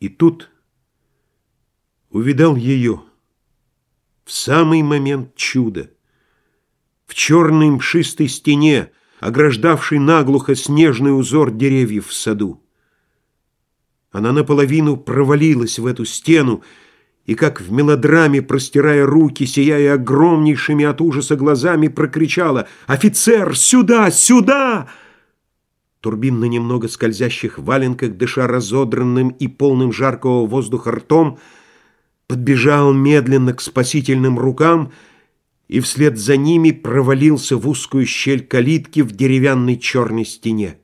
И тут увидал ее в самый момент чуда. В черной мшистой стене, ограждавшей наглухо снежный узор деревьев в саду. Она наполовину провалилась в эту стену, и, как в мелодраме, простирая руки, сияя огромнейшими от ужаса глазами, прокричала «Офицер, сюда, сюда!» Турбин на немного скользящих валенках, дыша разодранным и полным жаркого воздуха ртом, подбежал медленно к спасительным рукам и вслед за ними провалился в узкую щель калитки в деревянной черной стене.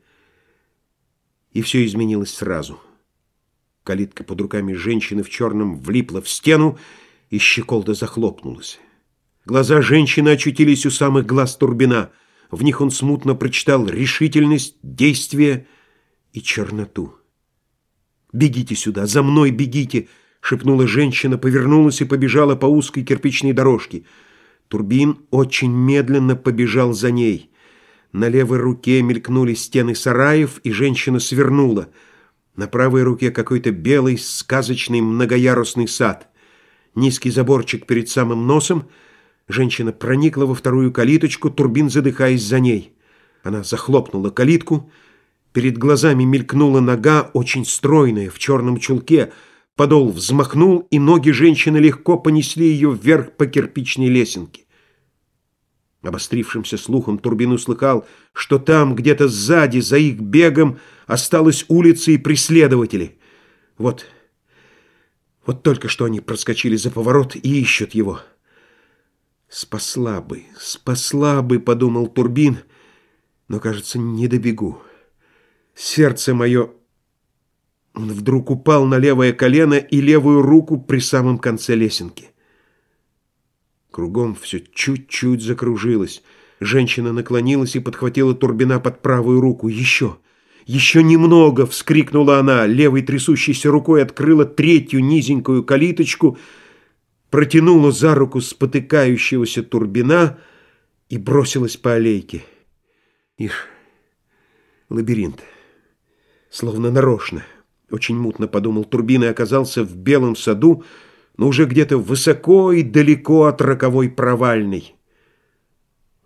И все изменилось сразу. Калитка под руками женщины в черном влипла в стену, и щеколда захлопнулась. Глаза женщины очутились у самых глаз Турбина — в них он смутно прочитал решительность, действие и черноту. «Бегите сюда, за мной бегите!» — шепнула женщина, повернулась и побежала по узкой кирпичной дорожке. Турбин очень медленно побежал за ней. На левой руке мелькнули стены сараев, и женщина свернула. На правой руке какой-то белый сказочный многоярусный сад. Низкий заборчик перед самым носом — Женщина проникла во вторую калиточку, Турбин задыхаясь за ней. Она захлопнула калитку. Перед глазами мелькнула нога, очень стройная, в черном чулке. Подол взмахнул, и ноги женщины легко понесли ее вверх по кирпичной лесенке. Обострившимся слухом Турбин услыхал, что там, где-то сзади, за их бегом, осталась улица и преследователи. Вот, вот только что они проскочили за поворот и ищут его. «Спасла бы, спасла бы», — подумал Турбин, «но, кажется, не добегу. Сердце мое...» Он вдруг упал на левое колено и левую руку при самом конце лесенки. Кругом все чуть-чуть закружилось. Женщина наклонилась и подхватила Турбина под правую руку. «Еще! Еще немного!» — вскрикнула она. Левой трясущейся рукой открыла третью низенькую калиточку — протянула за руку спотыкающегося Турбина и бросилась по аллейке. Их лабиринт. Словно нарочно. Очень мутно подумал Турбин и оказался в белом саду, но уже где-то высоко и далеко от роковой провальной.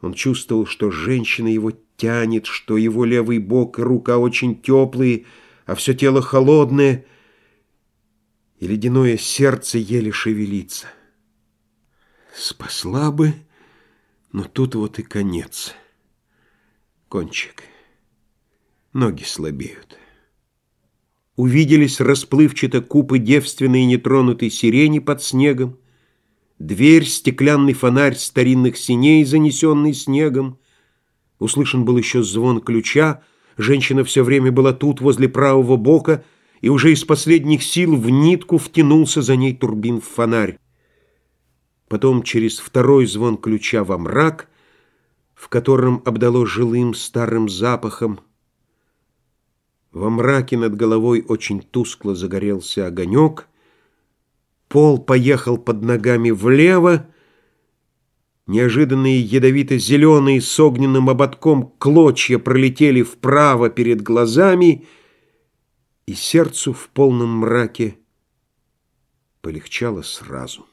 Он чувствовал, что женщина его тянет, что его левый бок и рука очень теплые, а все тело холодное — и ледяное сердце еле шевелится. Спасла бы, но тут вот и конец. Кончик. Ноги слабеют. Увиделись расплывчато купы девственной нетронутой сирени под снегом, Дверь, стеклянный фонарь старинных синей, занесенный снегом. Услышан был еще звон ключа, женщина все время была тут, возле правого бока, и уже из последних сил в нитку втянулся за ней турбин в фонарь. Потом через второй звон ключа во мрак, в котором обдало жилым старым запахом. Во мраке над головой очень тускло загорелся огонек, пол поехал под ногами влево, неожиданные ядовито-зеленые с огненным ободком клочья пролетели вправо перед глазами — и сердцу в полном мраке полегчало сразу.